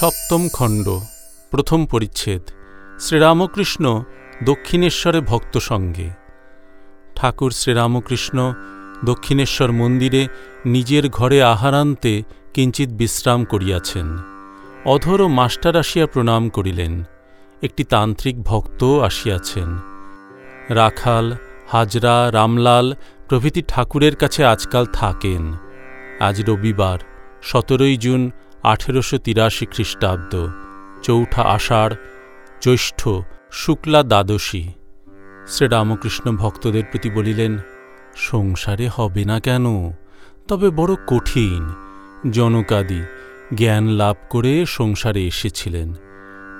সপ্তম খণ্ড, প্রথম পরিচ্ছেদ, শ্রীরামকৃষ্ণ দক্ষিণেশ্বরে ভক্ত সঙ্গে। ঠাকুর শ্রীরামকৃষ্ণ দক্ষিণেশ্বর মন্দিরে নিজের ঘরে আহারান্তে কিঞ্চিৎ বিশ্রাম করিয়াছেন। অধর ও মাস্টার আসিয়া প্রণাম করিলেন। একটি তান্ত্রিক ভক্ত আসিয়াছেন। রাখাল, হাজরা, রামলাল প্রভৃতি ঠাকুরের কাছে আজকাল থাকেন। আজ রবিবার, সতেরোই জুন আঠেরোশো তিরাশি খ্রিস্টাব্দ, চৌঠা আষাঢ়, জ্যৈষ্ঠ শুক্লা দ্বাদশী। শ্রীরামকৃষ্ণ ভক্তদের প্রতি বলিলেন, সংসারে হবে না কেন? তবে বড় কঠিন। জনকাদি জ্ঞান লাভ করে সংসারে এসেছিলেন।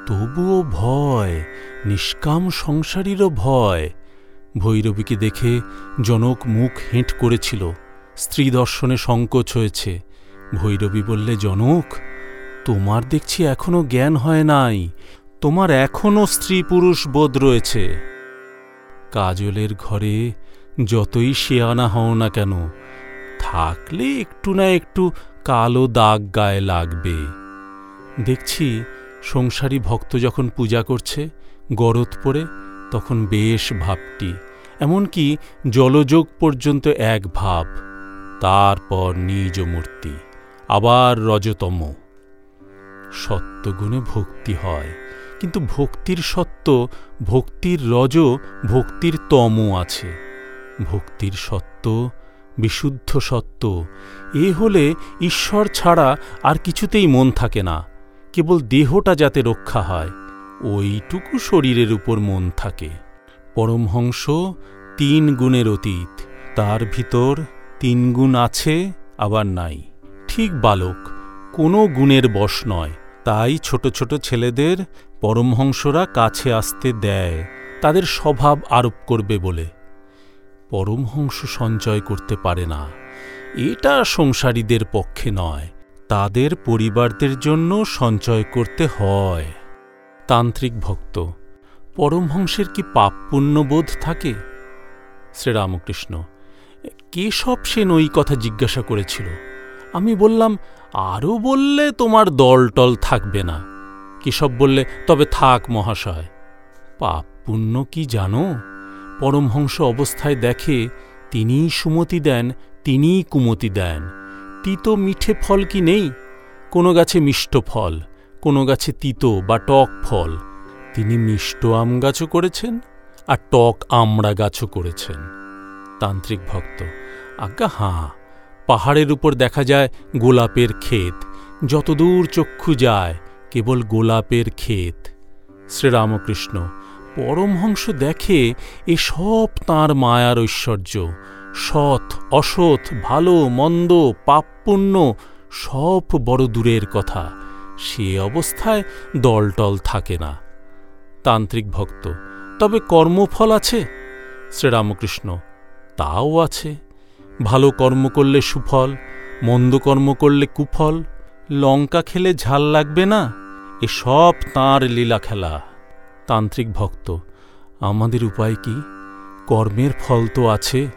তবুও ভয়, নিষ্কাম সংসারীরও ভয়। ভৈরবীকে দেখে জনক মুখ হেঁট করেছিল। স্ত্রী দর্শনে সংকোচ হয়েছে। ভৈরবী বললে, জনক, তোমার দেখছি এখনও জ্ঞান হয় নাই। তোমার এখনও স্ত্রী পুরুষ বোধ রয়েছে। কাজলের ঘরে যতই শেয়ানা হও না কেন, থাকলে একটু না একটু কালো দাগ গায়ে লাগবে। দেখছি সংসারী ভক্ত যখন পূজা করছে গরদ পরে তখন বেশ ভাবটি। এমনকি জলযোগ পর্যন্ত এক ভাব, তারপর নিজ মূর্তি। আবার রজতম। সত্যগুণে ভক্তি হয়, কিন্তু ভক্তির সত্য, ভক্তির রজ, ভক্তির তম আছে। ভক্তির সত্য, বিশুদ্ধ সত্য, এ হলে ঈশ্বর ছাড়া আর কিছুতেই মন থাকে না, কেবল দেহটা যাতে রক্ষা হয়, ওইটুকু শরীরের উপর মন থাকে। পরমহংস, তিন গুণের অতীত, তার ভিতর তিন গুণ আছে, আবার নাই। ঠিক বালক, কোনো গুণের বশ নয়। তাই ছোট ছোট ছেলেদের পরমহংসরা কাছে আসতে দেয়, তাদের স্বভাব আরোপ করবে বলে। পরমহংস সঞ্চয় করতে পারে না। এটা সংসারীদের পক্ষে নয়, তাদের পরিবারদের জন্য সঞ্চয় করতে হয়। তান্ত্রিক ভক্ত, পরমহংসের কি পাপ পুণ্যবোধ থাকে? শ্রীরামকৃষ্ণ, কেশব সেন ওই কথা জিজ্ঞাসা করেছিল। আমি বললাম, আরও বললে তোমার দলটল থাকবে না। কেশব বললে, তবে থাক মহাশয়। পাপ পুণ্য কি জানো? পরমহংস অবস্থায় দেখে, তিনিই সুমতি দেন, তিনিই কুমতি দেন। তিতো মিঠে ফল কি নেই? কোনো গাছে মিষ্ট ফল, কোনো গাছে তিতো বা টক ফল। তিনি মিষ্ট আম গাছও করেছেন আর টক আমড়া গাছও করেছেন। তান্ত্রিক ভক্ত, আজ্ঞা হাঁ পাহাড়ের উপর দেখা যায় গোলাপের ক্ষেত। যতদূর চক্ষু যায়, কেবল গোলাপের ক্ষেত। শ্রীরামকৃষ্ণ, পরমহংস দেখে এ সব তাঁর মায়ার ঐশ্বর্য। সৎ, অসৎ, ভালো, মন্দ পাপপুণ্য সব বড় দূরের কথা। সে অবস্থায় দলটল থাকে না। তান্ত্রিক ভক্ত, তবে কর্মফল আছে? শ্রীরামকৃষ্ণ, তাও আছে। ভালো কর্ম করলে সুফল, মন্দ কর্ম করলে কুফল, লঙ্কা খেলে ঝাল লাগবে না? এ সব তাঁর লীলা খেলা। তান্ত্রিক ভক্ত, আমাদের উপায় কি? কর্মের ফল তো আছে।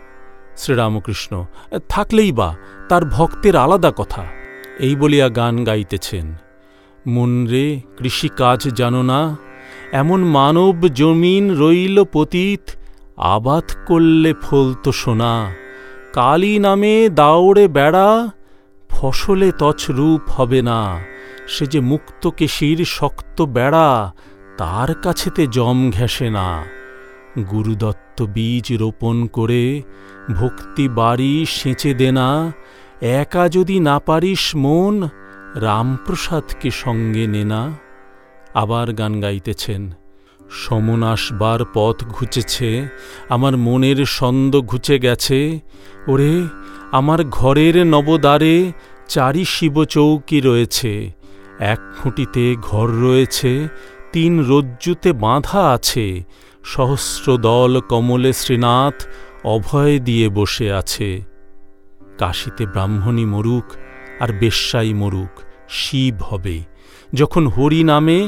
শ্রীরামকৃষ্ণ, থাকলেই বা, তার ভক্তের আলাদা কথা। এই বলিয়া গান গাইতেছেন। মন রে, কৃষিকাজ জানো না? এমন মানব জমিন রইল পতীত, আবাদ করলে ফলতো সোনা। কালী নামে দাউড়ে বেড়া, ফসলে তছরূপ হবে না। সে যে মুক্ত কেশির শক্ত বেড়া, তার কাছেতে জম ঘেঁষে না। গুরুদত্ত বীজ রোপণ করে ভক্তি বাড়ি সেঁচে দেনা একা যদি না পারিস মন, রামপ্রসাদকে সঙ্গে নেনা আবার গান গাইতেছেন। সমন আসবার পথ ঘুচেছে, আমার মনের ছন্দ ঘুচে গেছে। ওরে, আমার ঘরের নবদ্বারে চারি শিবচৌকি রয়েছে, এক খুঁটিতে ঘর রয়েছে, তিন রজ্জুতে বাঁধা আছে সহস্র দল কমলে শ্রীনাথ অভয় দিয়ে বসে আছে। কাশিতে ব্রাহ্মণী মরুক আর বেশ্যাই মরুক, শিব হবে, যখন হরি নামে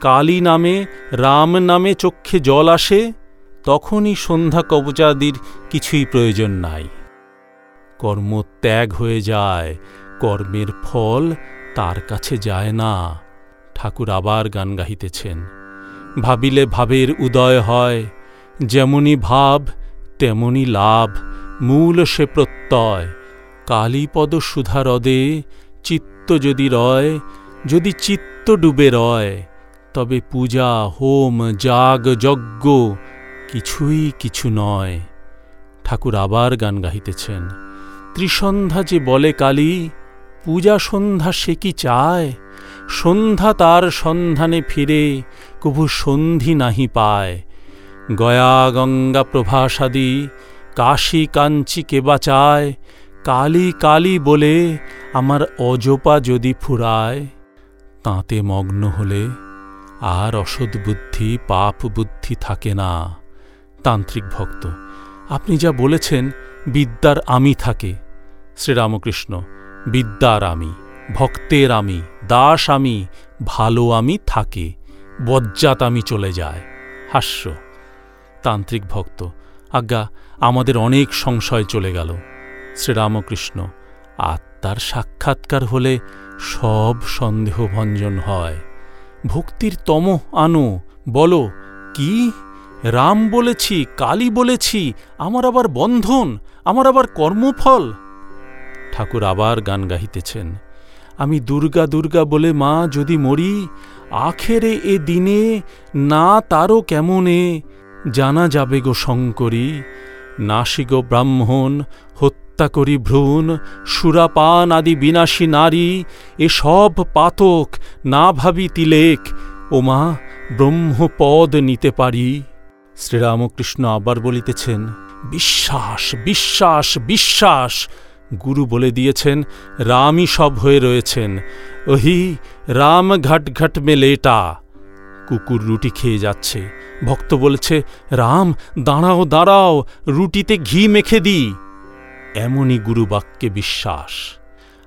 কালী নামে, রাম নামে চক্ষে জল আসে, তখনই সন্ধ্যা কবচাদির কিছুই প্রয়োজন নাই। কর্ম ত্যাগ হয়ে যায়, কর্মের ফল তার কাছে যায় না। ঠাকুর আবার গান গাহিতেছেন, ভাবিলে ভাবের উদয় হয়, যেমনি ভাব, তেমনি লাভ, মূল সে প্রত্যয়। কালীপদ সুধারদে, চিত্ত যদি রয়, যদি চিত্ত ডুবে রয় তবে পূজা, হোম, যাগ, যজ্ঞ কিছুই কিছু নয়। ঠাকুর আবার গান গাহিতেছেন। ত্রিসন্ধ্যা যে বলে কালী, পূজা সন্ধ্যা সে কি চায়? সন্ধ্যা তার সন্ধানে ফিরে, কভু সন্ধি নাহি পায়। গয়া, গঙ্গা, প্রভাসাদি, কাশী, কাঞ্চি কে বাঁচায় কালী কালী বলে আমার অজপা যদি ফুরায়, তাঁতে মগ্ন হলে আর অসৎ বুদ্ধি, পাপ বুদ্ধি থাকে না। তান্ত্রিক ভক্ত, আপনি যা বলেছেন, বিদ্যার আমি থাকে। শ্রীরামকৃষ্ণ, বিদ্যার আমি, ভক্তের আমি, দাস আমি, ভালো আমি থাকে, বজ্জাত আমি চলে যায়। হাস্য। তান্ত্রিক ভক্ত, আজ্ঞা, আমাদের অনেক সংশয় চলে গেল। শ্রীরামকৃষ্ণ, আত্মার সাক্ষাৎকার হলে সব সন্দেহ ভঞ্জন হয়। ভক্তির তম আনো। বলো, কি? রাম বলেছি, কালী বলেছি, আমার আবার বন্ধন, আমার আবার কর্মফল। ঠাকুর আবার গান গাহিতেছেন। আমি দুর্গা দুর্গা বলে মা যদি মরি, আখেরে এ দিনে না তারও কেমনে? জানা যাবে গো শঙ্করী নাসি গো ব্রাহ্মণ হত্যা করি ভ্রূণ, সুরাপান আদি বিনাশী নারী, এসব পাতক না ভাবি তিলেক। ও মা ব্রহ্মপদ নিতে পারি। শ্রীরামকৃষ্ণ আবার বলিতেছেন, বিশ্বাস বিশ্বাস বিশ্বাস! গুরু বলে দিয়েছেন, রামই সব হয়ে রয়েছেন। ওহি, রাম ঘাট ঘাট মে লেটা। কুকুর রুটি খেয়ে যাচ্ছে। ভক্ত বলেছে, রাম, দাঁড়াও দাঁড়াও, রুটিতে ঘি মেখে দিই। এমনই গুরু বাক্যে বিশ্বাস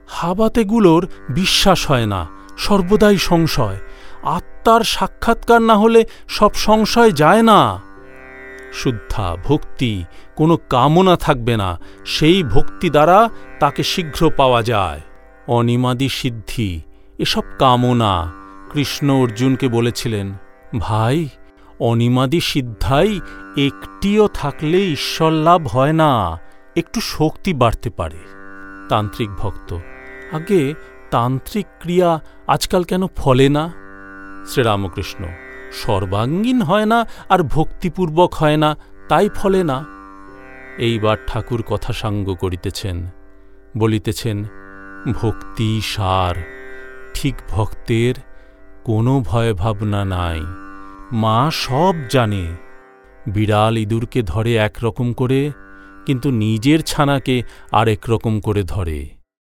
হাবাতেগুলোর বিশ্বাস হয় না, সর্বদাই সংশয়। আত্মার সাক্ষাৎকার না হলে সব সংশয় যায় না। শুদ্ধা ভক্তি, কোনো কামনা থাকবে না, সেই ভক্তি দ্বারা তাকে শীঘ্র পাওয়া যায়। অনিমাদি সিদ্ধি, এসব কামনা, কৃষ্ণ অর্জুনকে বলেছিলেন, ভাই, অনিমাদি সিদ্ধাই একটিও থাকলে ঈশ্বর লাভ হয় না। একটু শক্তি বাড়তে পারে। তান্ত্রিক ভক্ত, আগে তান্ত্রিক ক্রিয়া আজকাল কেন ফলে না? শ্রীরামকৃষ্ণ, সর্বাঙ্গীন হয় না আর ভক্তিপূর্বক হয় না, তাই ফলে না। এইবার ঠাকুর কথা সাঙ্গ করিতেছেন, বলিতেছেন, ভক্তি সার, ঠিক ভক্তের কোনো ভয় ভাবনা নাই। মা সব জানে, বিড়াল ইঁদুরকে ধরে একরকম করে কিন্তু নিজের ছানাকে আরেক রকম করে ধরে।